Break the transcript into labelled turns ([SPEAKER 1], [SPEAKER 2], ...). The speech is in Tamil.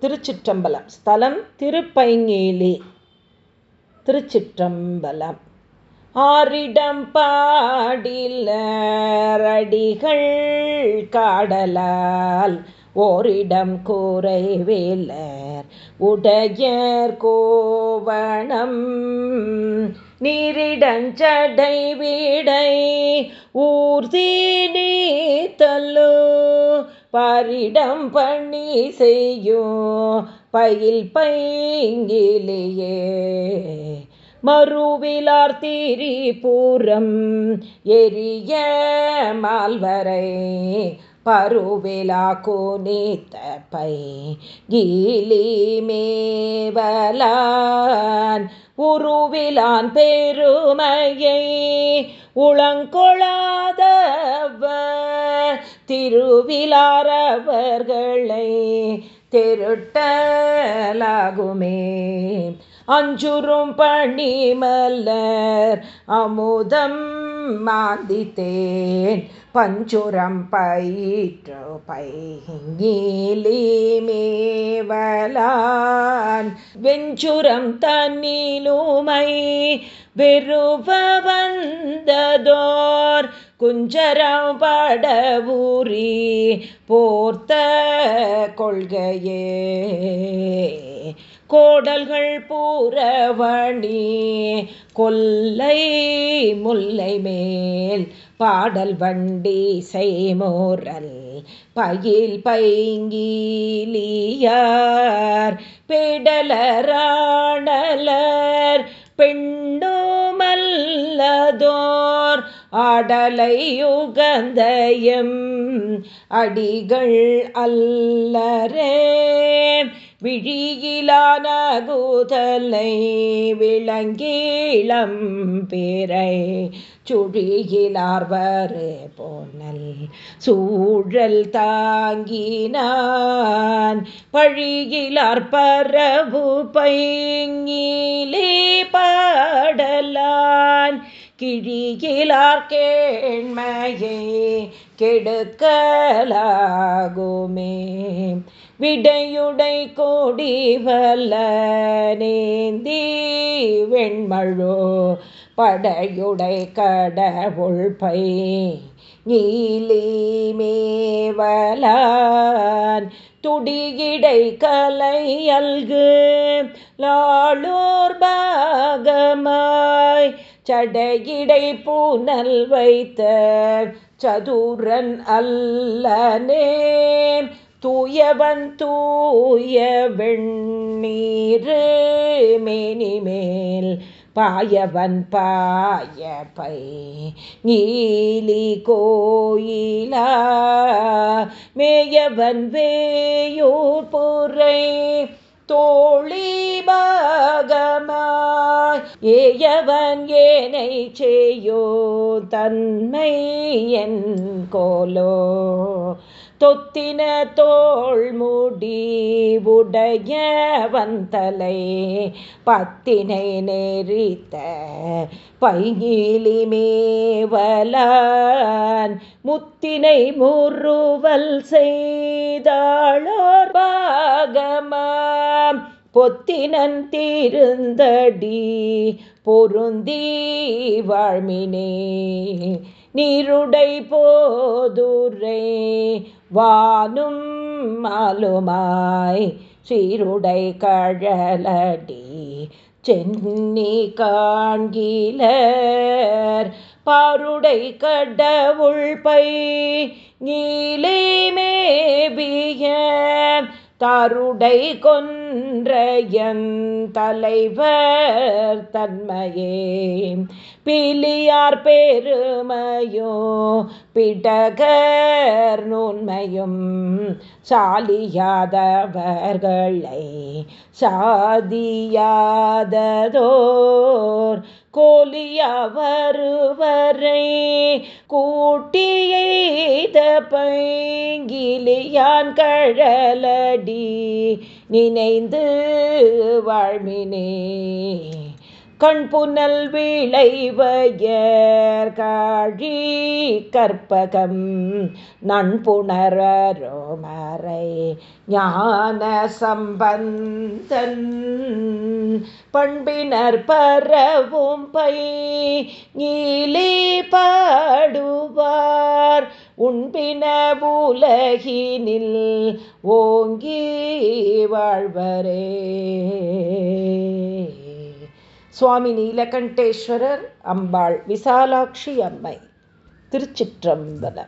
[SPEAKER 1] திருச்சிற்றம்பலம். ஸ்தலம் திருப்பைங்கேலி. திருச்சிற்றம்பலம். ஆரிடம் பாடிலடிகள் காடலால் ஓரிடம் கூரைவேலர் உடையர் கோவணம் நீரிடஞ்சடை வீடை ஊர்தி நீ தல்லோ பாரிடம் பண்ணி செய்யும் பயில் பைங்கிலேயே. மறுவிலார் திரிபுரம் எரிய மால்வரை பருவிலா கோனித்த பை கீலி மேவலான். உருவிலான் பெருமையை உளங்கொளாதவ திருவிலாரவர்களை திருட்டலாகுமே. அஞ்சுரும் பணிமலர் அமுதம் மாந்தித்தேன் பஞ்சுரம் பயிற்று பைங்கிலிமேவலான் வெஞ்சுரம் தன்னிலுமை வெறுவ வந்ததோர் குஞ்சரம் படவூரி போர்த்த கொள்கையே. கோடல்கள் பூரவணி கொல்லை முல்லை மேல் பாடல் வண்டி செய்மோரல் பயில் பைங்கீலியார் பெடலராணலர் பெண்ணுமல்லதோர் ஆடலை ஆடலையுகந்தயம். அடிகள் அல்லரே விழியிலானகுதலை விளங்கீளம் பேரை. சுழியிலார்வரு போனல். சூழல் தாங்கினான். பழியிலார் பரவு பைங்கிலே பாடலான். கிழியிலார்கேண்மையே கெடுக்கலாகுமே. விடையுடை கோடி வல்ல நேந்தி வெண்மழோ படையுடை கடவுள் பை நீலிமேவலான் துடிகிடை கலை அல்கு லாளோர் பாகமாய் சடையிடை பூனல் வைத்த சதுரன் அல்லனே. தூயவன் தூய வெண்ணீர் மேனிமேல் பாயவன் பாய பை நீலி கோயிலா மேயவன் வேயூர் பொறை தோழி பாகமாய். ஏயவன் ஏனை செய்யோ தன்மை என் கோலோ. தொத்தின தோள் முடி உடைய வந்தலை பத்தினை நெறித்த பையிலிமேவலான் முத்தினை முறுவல் செய்தாளோர் பாகமா பொத்தினன் தீருந்தடி பொருந்தி வாழ்மினே. நீருடை போதுரை வானும் மாலுமாய் சீருடை கழலடி சென்னி காண்கிலர். பாருடை கடவுள் பை நீலே மேபிய தருடை கொன்றையன் தலைவர் தன்மையே. பிலியார் பெருமையோ பிடகர் நுண்மையும் சாலியாதவர்களை சாதியாததோர். கோலியா வருவரை கூட்டியெய்த பைங்கிலியான் கழலடி நினைந்து வாழ்மினே. கண்புனல் விளைவயர் காழி கற்பகம் நண்புணரோமரை ஞான சம்பந்தன். பண்பினர் பரவும் பை நீலே பாடுவார் உண்பின உலகினில் ஓங்கி வாழ்வரே. சுவாமி நீலகண்டேஸ்வரர் அம்பாள் விசாலாட்சி அம்மை திருச்சிற்றம்பலம்.